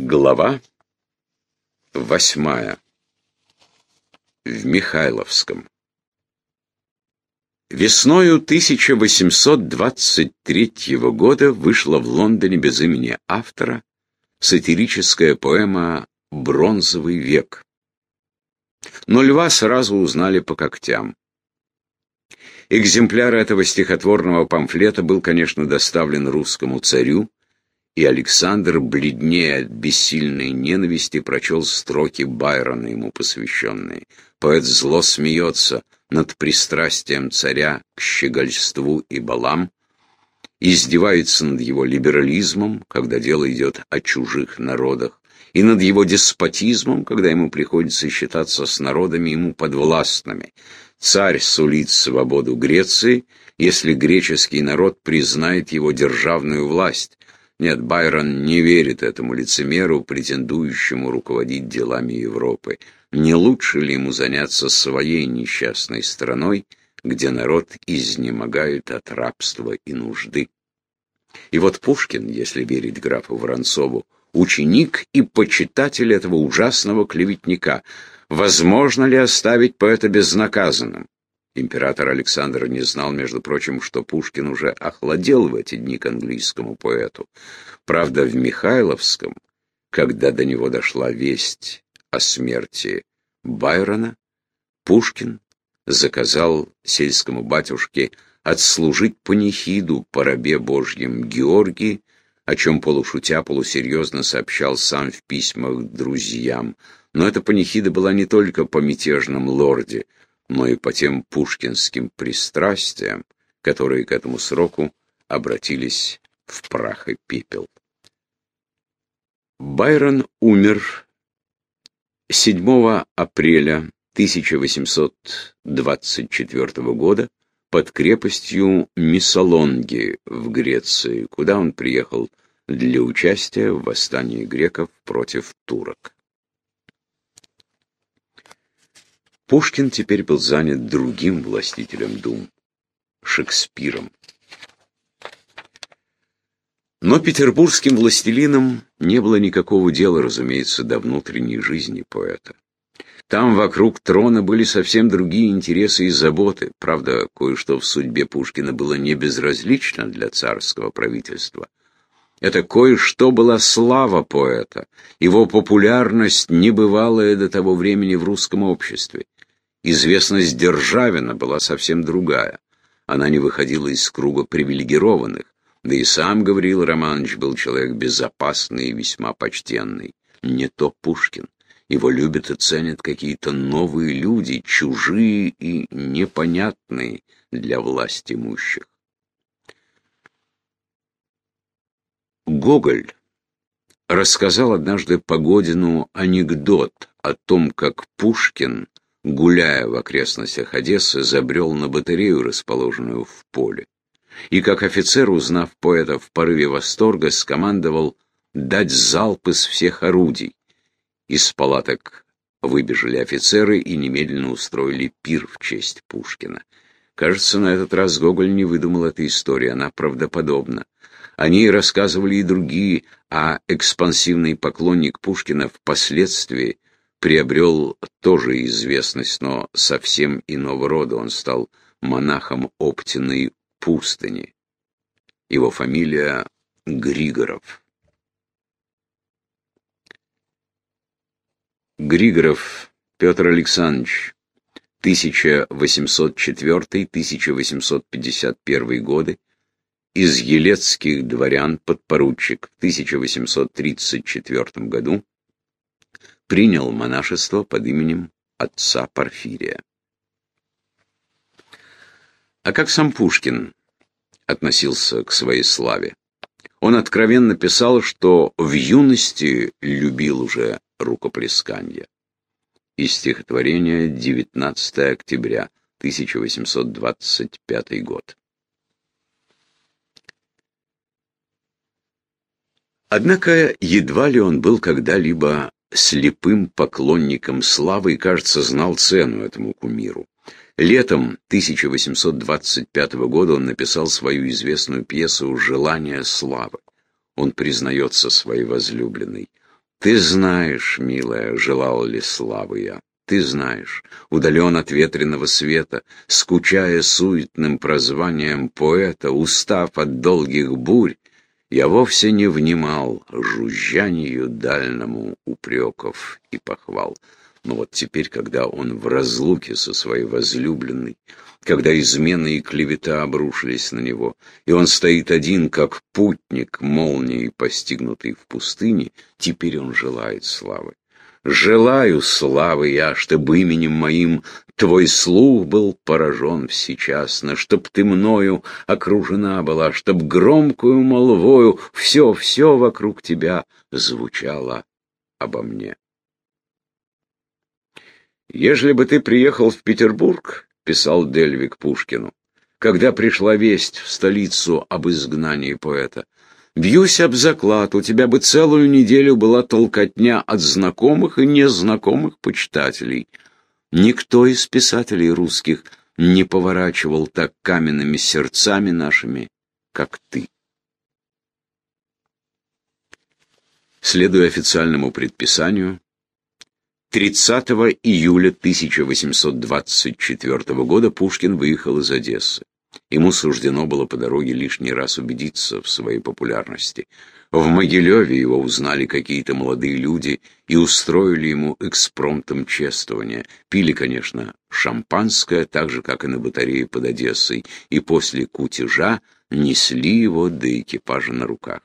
Глава восьмая. В Михайловском. Весною 1823 года вышла в Лондоне без имени автора сатирическая поэма «Бронзовый век». Но льва сразу узнали по когтям. Экземпляр этого стихотворного памфлета был, конечно, доставлен русскому царю, и Александр, бледнее от бессильной ненависти, прочел строки Байрона ему посвященные. Поэт зло смеется над пристрастием царя к щегольству и балам, издевается над его либерализмом, когда дело идет о чужих народах, и над его деспотизмом, когда ему приходится считаться с народами ему подвластными. Царь сулит свободу Греции, если греческий народ признает его державную власть, нет, Байрон не верит этому лицемеру, претендующему руководить делами Европы. Не лучше ли ему заняться своей несчастной страной, где народ изнемогает от рабства и нужды? И вот Пушкин, если верить графу Воронцову, ученик и почитатель этого ужасного клеветника. Возможно ли оставить поэта безнаказанным? Император Александр не знал, между прочим, что Пушкин уже охладел в эти дни к английскому поэту. Правда, в Михайловском, когда до него дошла весть о смерти Байрона, Пушкин заказал сельскому батюшке отслужить панихиду по рабе Божьем Георгии, о чем полушутя, полусерьезно сообщал сам в письмах друзьям. Но эта панихида была не только по мятежном лорде — но и по тем пушкинским пристрастиям, которые к этому сроку обратились в прах и пепел. Байрон умер 7 апреля 1824 года под крепостью Миссалонги в Греции, куда он приехал для участия в восстании греков против турок. Пушкин теперь был занят другим властителем дум — Шекспиром. Но петербургским властелинам не было никакого дела, разумеется, до внутренней жизни поэта. Там вокруг трона были совсем другие интересы и заботы. Правда, кое-что в судьбе Пушкина было не безразлично для царского правительства. Это кое-что была слава поэта, его популярность небывалая до того времени в русском обществе. Известность Державина была совсем другая. Она не выходила из круга привилегированных, да и сам Гавриил Романович был человек безопасный и весьма почтенный. Не то Пушкин. Его любят и ценят какие-то новые люди, чужие и непонятные для власть имущих. Гоголь рассказал однажды Погодину анекдот о том, как Пушкин гуляя в окрестностях Одессы, забрел на батарею, расположенную в поле. И как офицер, узнав поэта в порыве восторга, скомандовал дать залп из всех орудий. Из палаток выбежали офицеры и немедленно устроили пир в честь Пушкина. Кажется, на этот раз Гоголь не выдумал этой истории, она правдоподобна. О ней рассказывали и другие, а экспансивный поклонник Пушкина впоследствии приобрел тоже известность, но совсем иного рода. Он стал монахом Оптиной пустыни. Его фамилия Григоров. Григоров Петр Александрович, 1804-1851 годы, из елецких дворян подпоручик в 1834 году принял монашество под именем отца Порфирия. А как сам Пушкин относился к своей славе? Он откровенно писал, что в юности любил уже рукоплесканье. Из стихотворения 19 октября 1825 год. Однако едва ли он был когда-либо слепым поклонником славы и, кажется, знал цену этому кумиру. Летом 1825 года он написал свою известную пьесу «Желание славы». Он признается своей возлюбленной. Ты знаешь, милая, желал ли славы я. Ты знаешь, удален от ветреного света, скучая суетным прозванием поэта, устав от долгих бурь, я вовсе не внимал жужжанию дальному упреков и похвал. Но вот теперь, когда он в разлуке со своей возлюбленной, когда измены и клевета обрушились на него, и он стоит один, как путник, молнией постигнутый в пустыне, теперь он желает славы. Желаю славы я, чтобы именем моим Твой слух был поражен всечасно, Чтоб ты мною окружена была, Чтоб громкую молвою Все-все вокруг тебя звучало обо мне. «Ежели бы ты приехал в Петербург, — писал Дельвик Пушкину, — когда пришла весть в столицу об изгнании поэта, Бьюсь об заклад, у тебя бы целую неделю была толкотня от знакомых и незнакомых почитателей. Никто из писателей русских не поворачивал так каменными сердцами нашими, как ты. Следуя официальному предписанию, 30 июля 1824 года Пушкин выехал из Одессы. Ему суждено было по дороге лишний раз убедиться в своей популярности. В Могилеве его узнали какие-то молодые люди и устроили ему экспромтом чествование. Пили, конечно, шампанское, так же, как и на батарее под Одессой, и после кутежа несли его до экипажа на руках.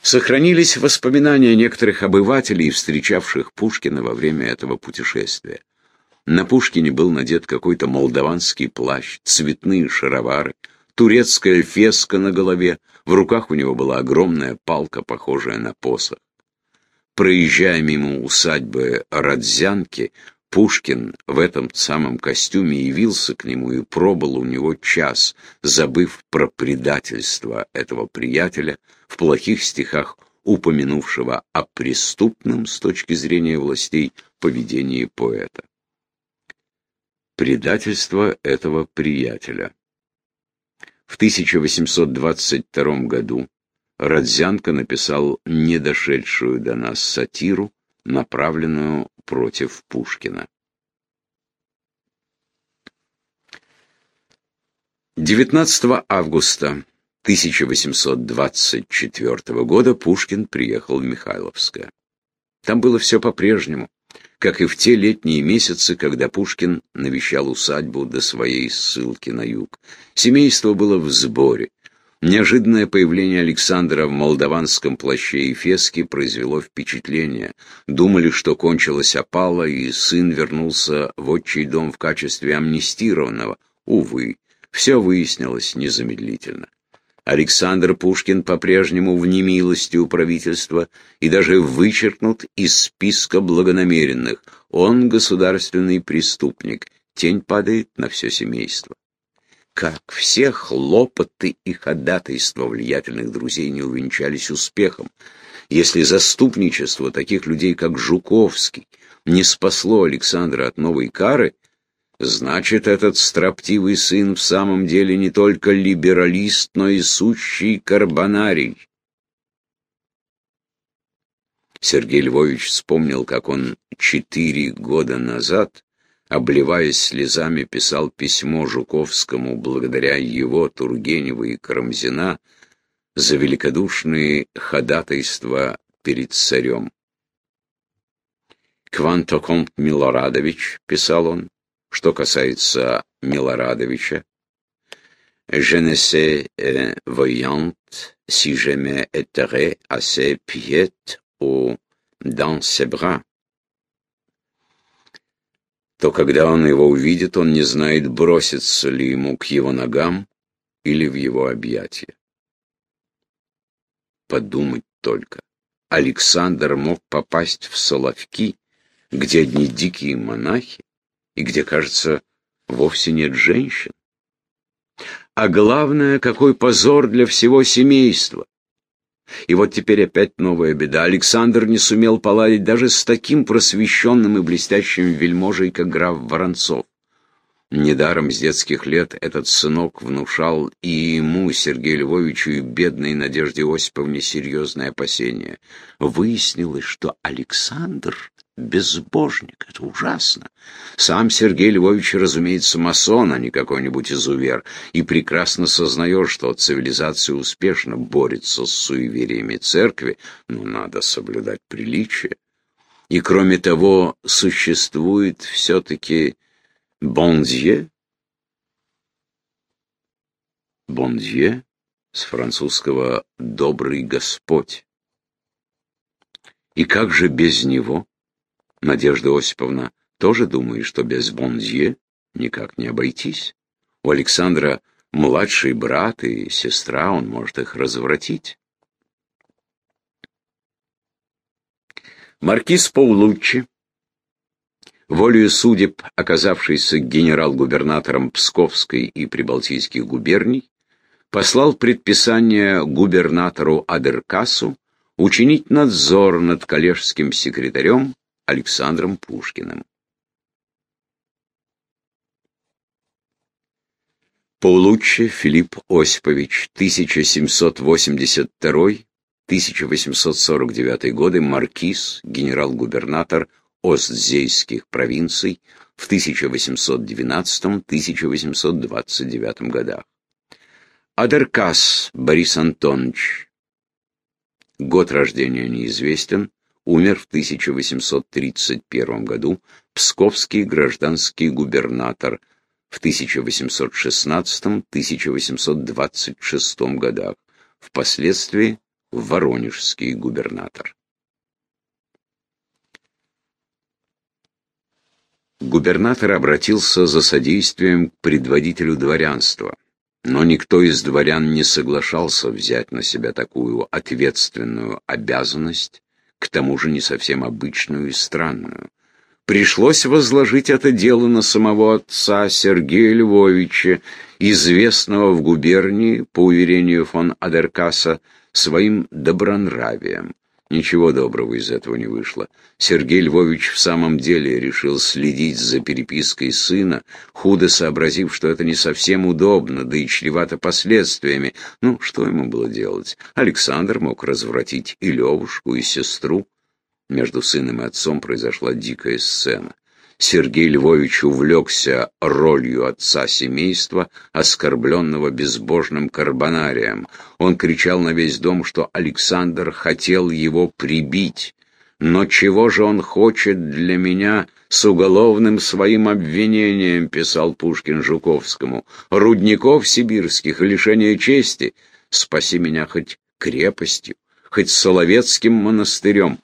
Сохранились воспоминания некоторых обывателей, встречавших Пушкина во время этого путешествия. На Пушкине был надет какой-то молдаванский плащ, цветные шаровары, турецкая феска на голове, в руках у него была огромная палка, похожая на посох. Проезжая мимо усадьбы Радзянки, Пушкин в этом самом костюме явился к нему и пробыл у него час, забыв про предательство этого приятеля в плохих стихах, упомянувшего о преступном с точки зрения властей поведении поэта предательство этого приятеля. В 1822 году Родзянко написал недошедшую до нас сатиру, направленную против Пушкина. 19 августа 1824 года Пушкин приехал в Михайловское. Там было все по-прежнему как и в те летние месяцы, когда Пушкин навещал усадьбу до своей ссылки на юг. Семейство было в сборе. Неожиданное появление Александра в молдаванском плаще и феске произвело впечатление. Думали, что кончилась опала, и сын вернулся в отчий дом в качестве амнистированного. Увы, все выяснилось незамедлительно. Александр Пушкин по-прежнему в немилости у правительства и даже вычеркнут из списка благонамеренных. Он государственный преступник. Тень падает на все семейство. Как все хлопоты и ходатайства влиятельных друзей не увенчались успехом, если заступничество таких людей, как Жуковский, не спасло Александра от новой кары, Значит, этот строптивый сын в самом деле не только либералист, но и сущий карбонарий. Сергей Львович вспомнил, как он четыре года назад, обливаясь слезами, писал письмо Жуковскому благодаря его, Тургенева и Карамзина, за великодушные ходатайства перед царем. «Квантокомт Милорадович», — писал он, что касается Милорадовича, «Je ne sais euh, voyant si je me éterai assez piète ou dans ses bras» то когда он его увидит, он не знает, бросится ли ему к его ногам или в его объятия. Подумать только. Александр мог попасть в Соловки, где одни дикие монахи, и где, кажется, вовсе нет женщин. А главное, какой позор для всего семейства. И вот теперь опять новая беда. Александр не сумел поладить даже с таким просвещенным и блестящим вельможей, как граф Воронцов. Недаром с детских лет этот сынок внушал и ему, Сергею Львовичу, и бедной Надежде Осиповне серьезные опасения. Выяснилось, что Александр безбожник. Это ужасно. Сам Сергей Львович, разумеется, масон, а не какой-нибудь изувер, и прекрасно сознает, что цивилизация успешно борется с суевериями церкви, но надо соблюдать приличие. И кроме того, существует все-таки Бондье? Бондье с французского «добрый Господь». И как же без него? Надежда Осиповна тоже думает, что без Бондье никак не обойтись. У Александра младший брат и сестра, он может их развратить. Маркиз Паулуччи волею судеб, оказавшийся генерал-губернатором Псковской и Прибалтийских губерний, послал предписание губернатору Адеркасу учинить надзор над коллежским секретарем Александром Пушкиным. Паулуччи Филипп Осипович, 1782-1849 годы, маркиз, генерал-губернатор Остзейских провинций в 1812-1829 годах. Адеркас Борис Антонович, год рождения неизвестен, умер в 1831 году, псковский гражданский губернатор в 1816-1826 годах, впоследствии воронежский губернатор. Губернатор обратился за содействием к предводителю дворянства, но никто из дворян не соглашался взять на себя такую ответственную обязанность, к тому же не совсем обычную и странную. Пришлось возложить это дело на самого отца Сергея Львовича, известного в губернии, по уверению фон Адеркаса, своим добронравием. Ничего доброго из этого не вышло. Сергей Львович в самом деле решил следить за перепиской сына, худо сообразив, что это не совсем удобно, да и чревато последствиями. Ну, что ему было делать? Александр мог развратить и Левушку, и сестру. Между сыном и отцом произошла дикая сцена. Сергей Львович увлекся ролью отца семейства, оскорбленного безбожным карбонарием. Он кричал на весь дом, что Александр хотел его прибить. «Но чего же он хочет для меня с уголовным своим обвинением?» — писал Пушкин Жуковскому. «Рудников сибирских, лишение чести. Спаси меня хоть крепостью, хоть Соловецким монастырем».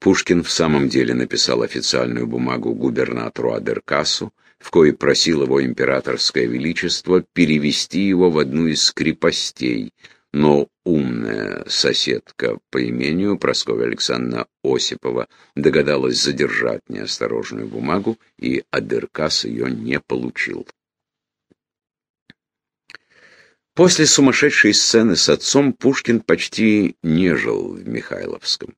Пушкин в самом деле написал официальную бумагу губернатору Адеркасу, в коей просил его императорское величество перевести его в одну из крепостей, но умная соседка по имению Прасковья Александровна Осипова догадалась задержать неосторожную бумагу, и Адеркас ее не получил. После сумасшедшей сцены с отцом Пушкин почти не жил в Михайловском.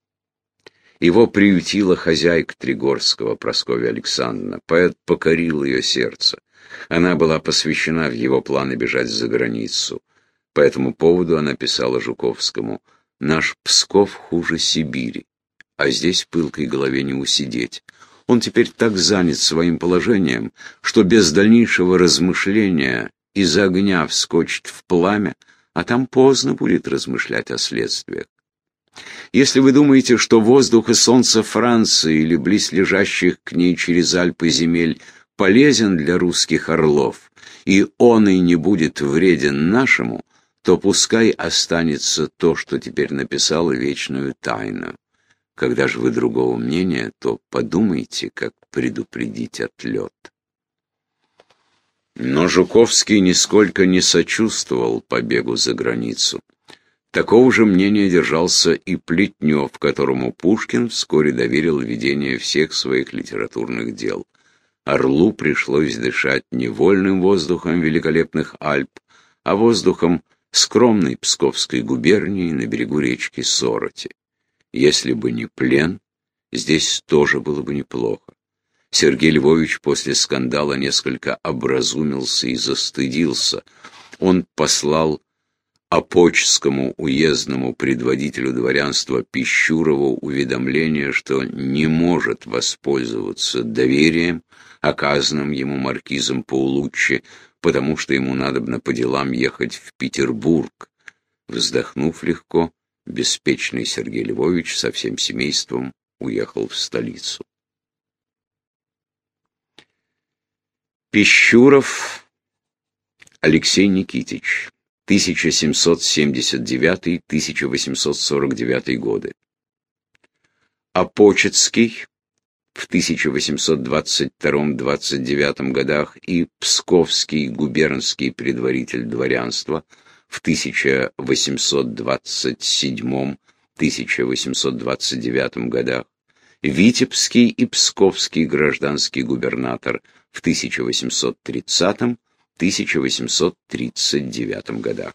Его приютила хозяйка Тригорского, Прасковья Александровна. Поэт покорил ее сердце. Она была посвящена в его планы бежать за границу. По этому поводу она писала Жуковскому «Наш Псков хуже Сибири, а здесь пылкой голове не усидеть». Он теперь так занят своим положением, что без дальнейшего размышления из огня вскочит в пламя, а там поздно будет размышлять о следствиях. Если вы думаете, что воздух и солнце Франции или близлежащих к ней через Альпы земель полезен для русских орлов, и он и не будет вреден нашему, то пускай останется то, что теперь написал вечную тайну. Когда же вы другого мнения, то подумайте, как предупредить отлет. Но Жуковский нисколько не сочувствовал побегу за границу. Такого же мнения держался и Плетнев, которому Пушкин вскоре доверил ведение всех своих литературных дел. Орлу пришлось дышать не вольным воздухом великолепных Альп, а воздухом скромной Псковской губернии на берегу речки Сороти. Если бы не плен, здесь тоже было бы неплохо. Сергей Львович после скандала несколько образумился и застыдился. Он послал Опочскому уездному предводителю дворянства Пищурову уведомление, что не может воспользоваться доверием, оказанным ему маркизом Паулуччи, потому что ему надобно по делам ехать в Петербург. Вздохнув легко, беспечный Сергей Львович со всем семейством уехал в столицу. Пищуров Алексей Никитич 1779-1849 годы. Апочетский в 1822-29 годах и Псковский губернский предваритель дворянства в 1827-1829 годах, Витебский и Псковский гражданский губернатор в 1830 1839 годах.